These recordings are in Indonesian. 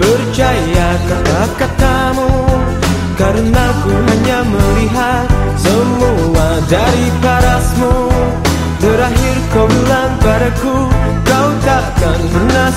percaya kata-katamu Karena ku hanya melihat semua dari parasmu. Terakhir kau bilang padaku Kau takkan pernah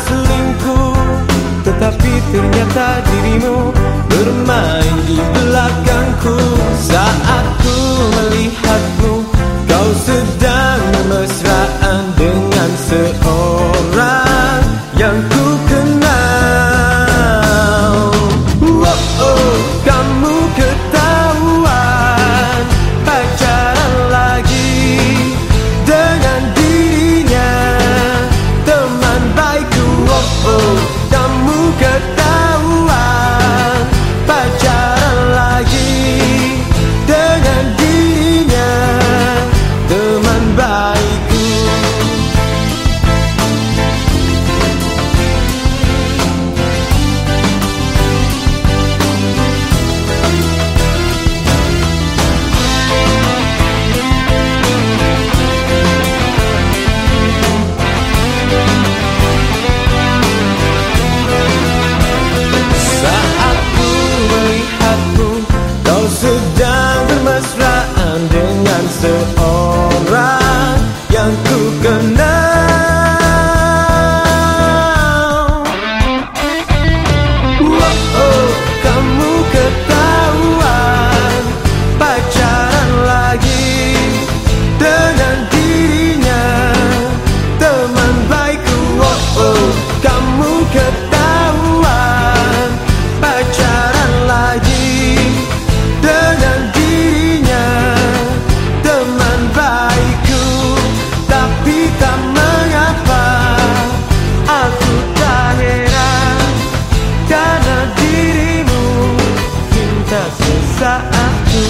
aku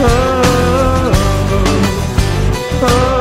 oh, oh, oh.